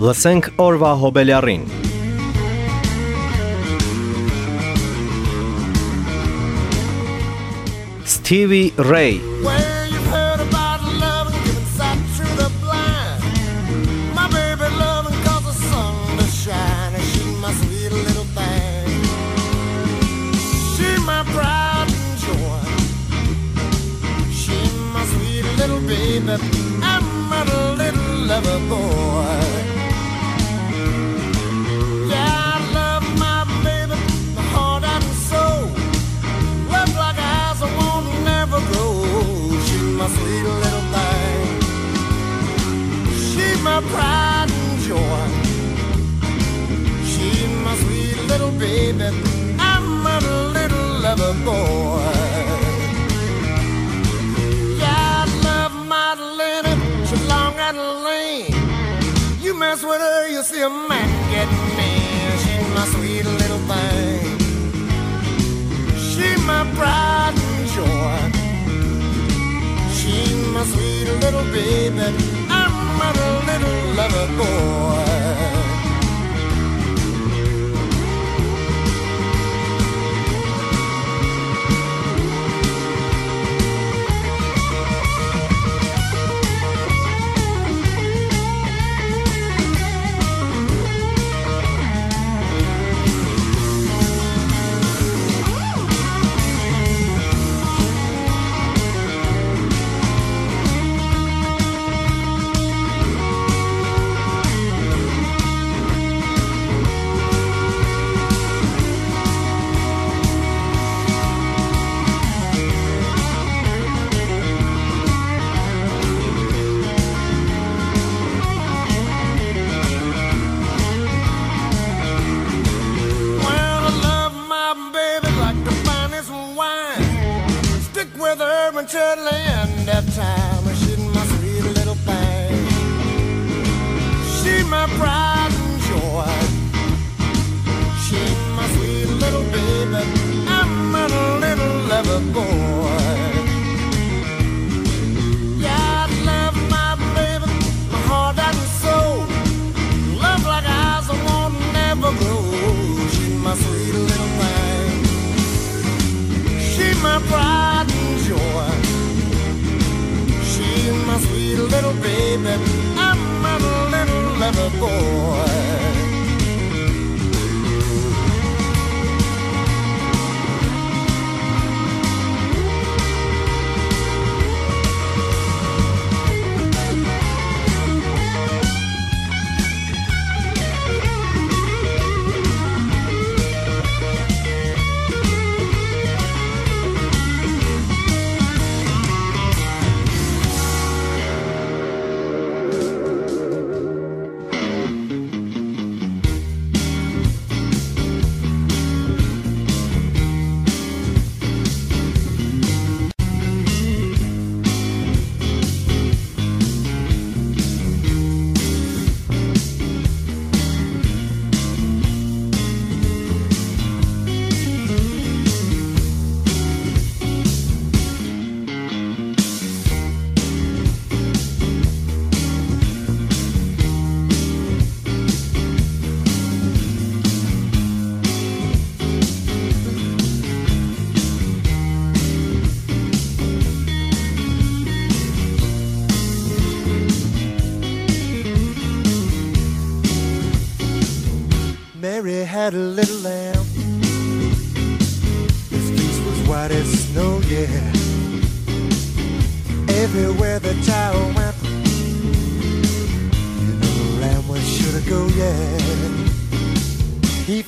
Լսենք օրվա հոբելյարին։ Stevie Ray. Well, baby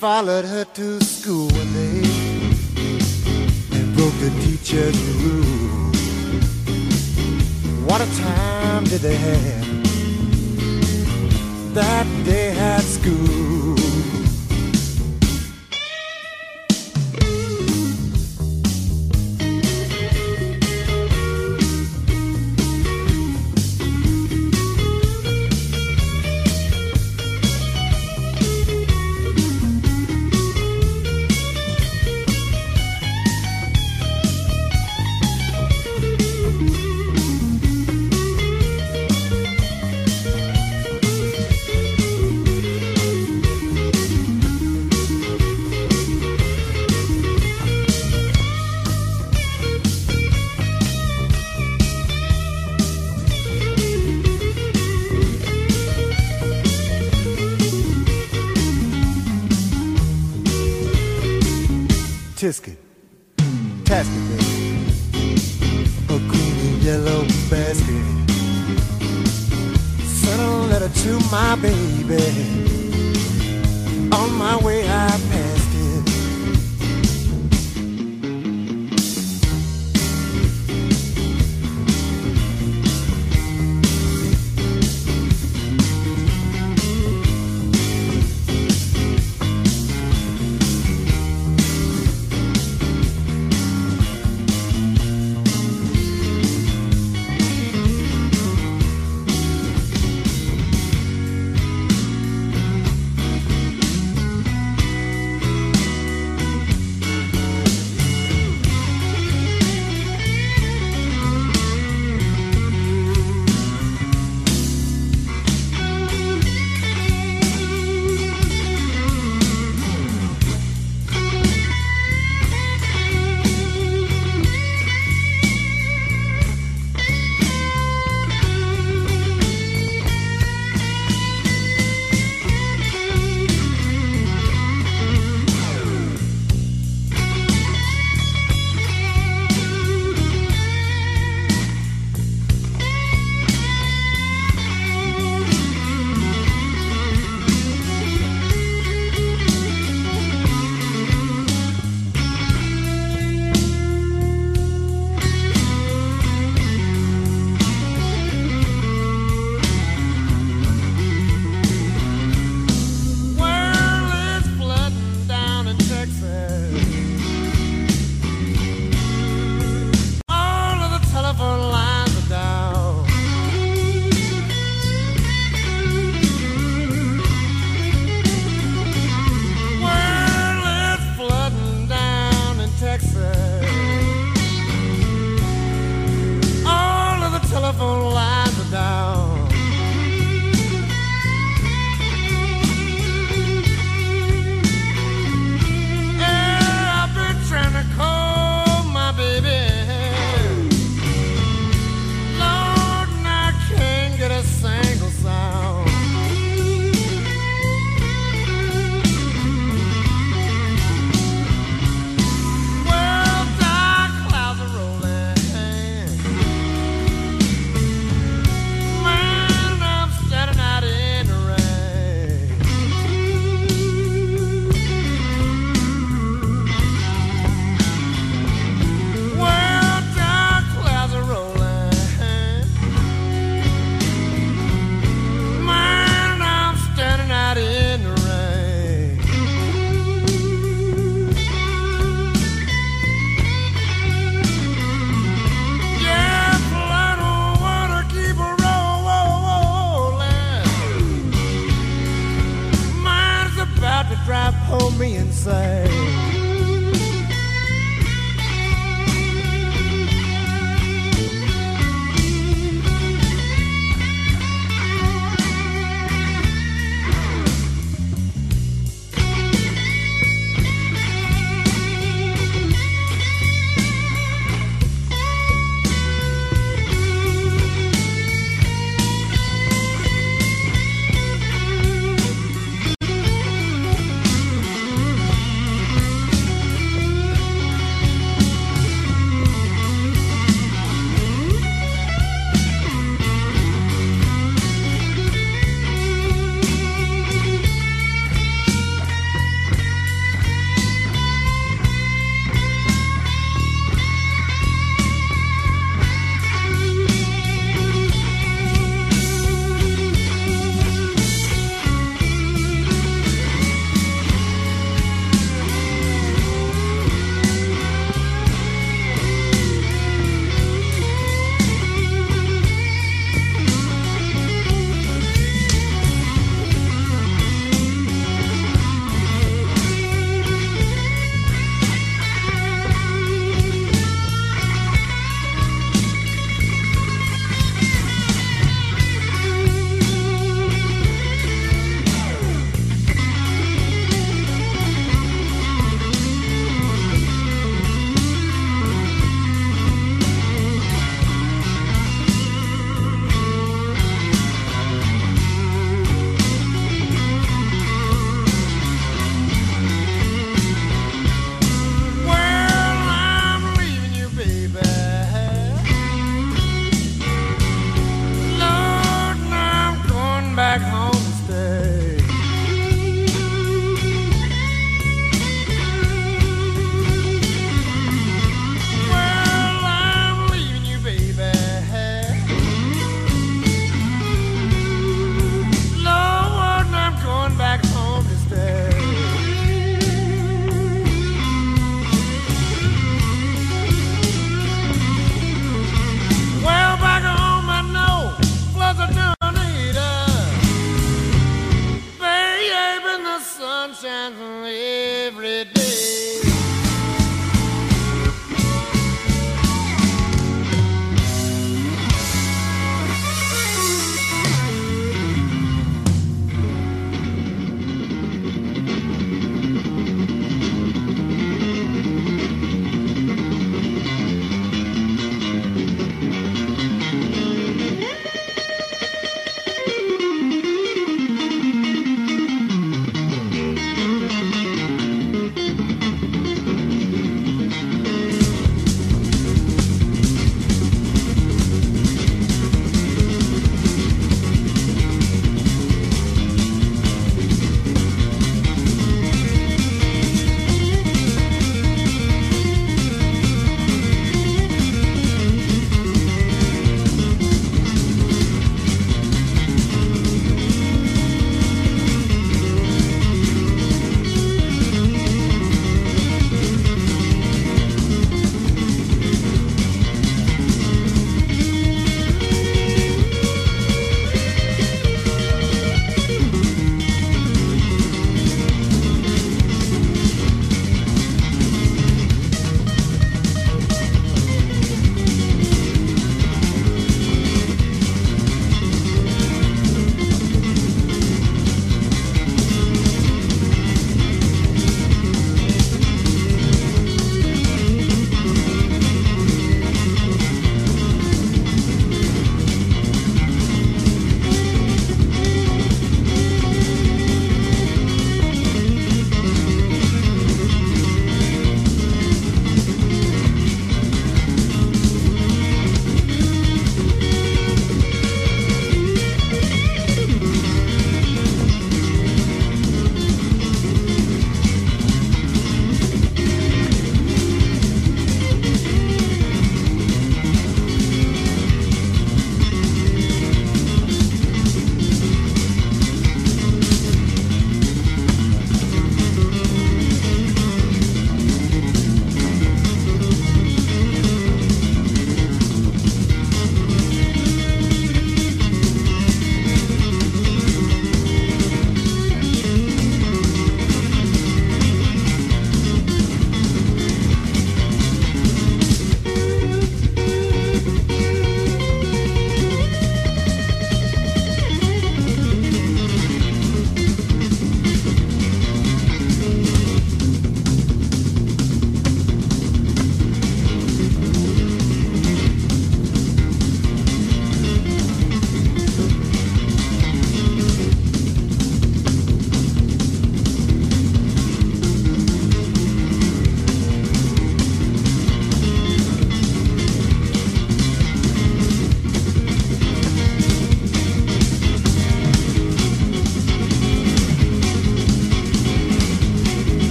followed her to school one day and broke the teacher's rule. What a time did they have that day at school. Tisket, Tasket, baby. A green and yellow basket. Sent a letter to my baby. On my way, I passed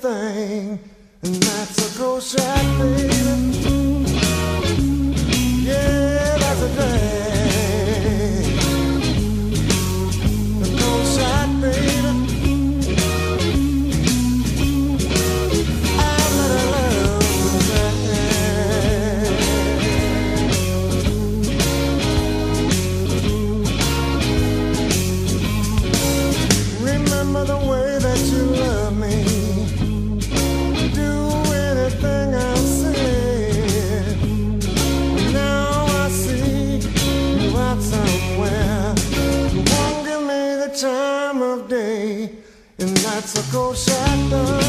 thing, and that's a gross thing. And that's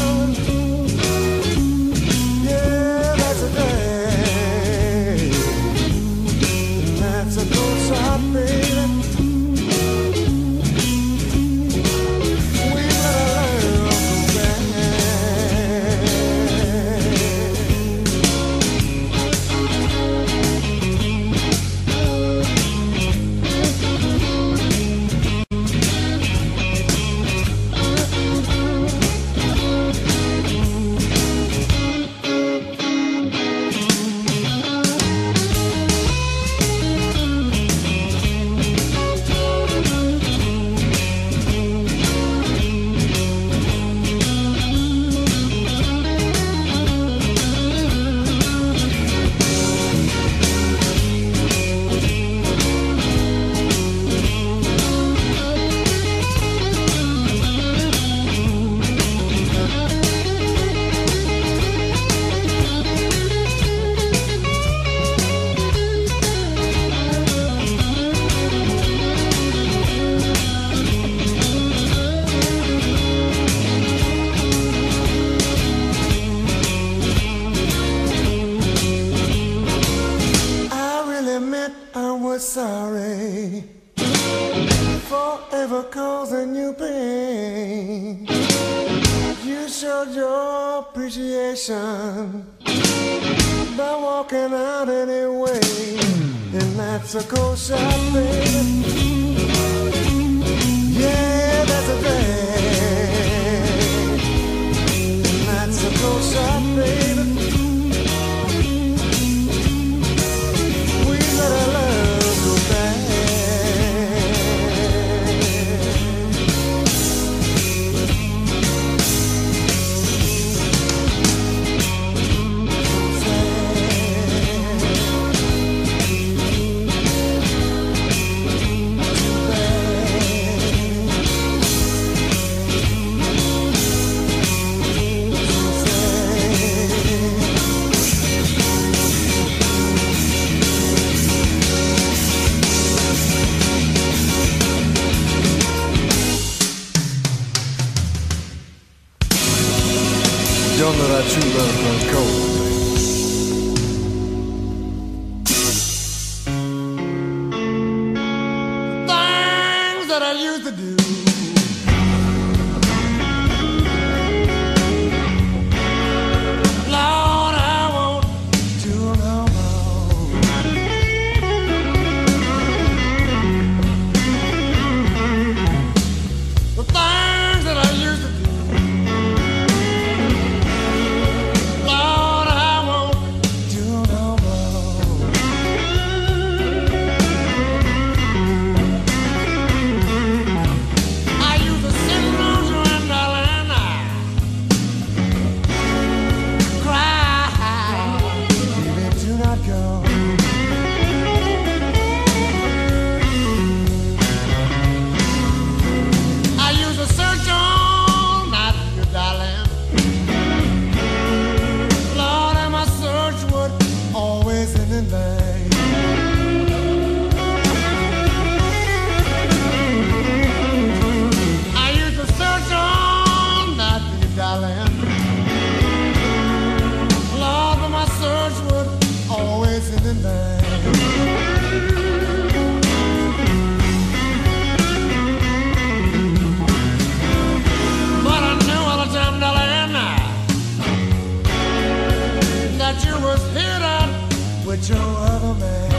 search would always in the night. But I knew all the time, darling, that you was hit out with your other man.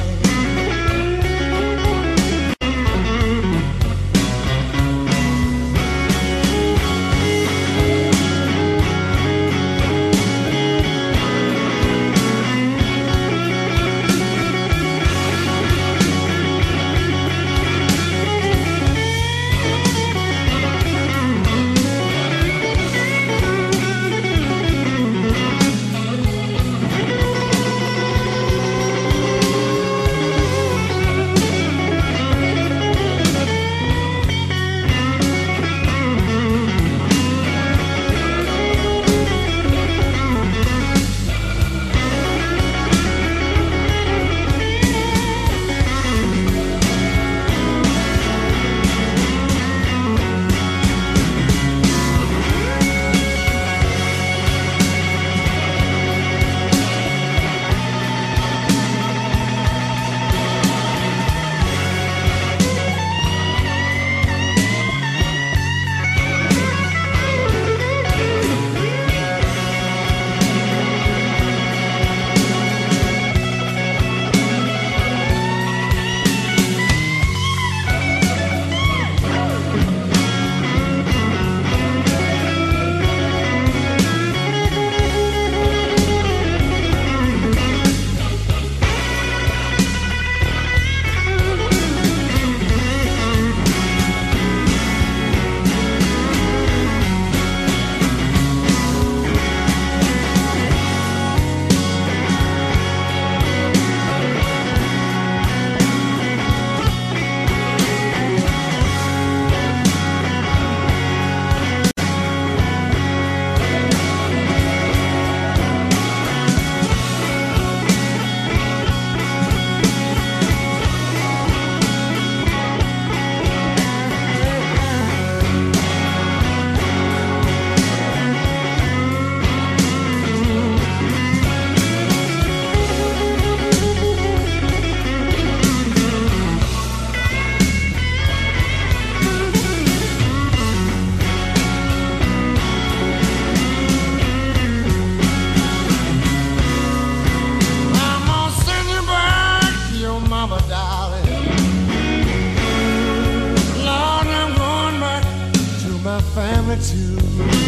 Family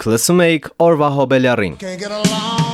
Դուք լսում էիք օրվա հոբելյարին։ can't get along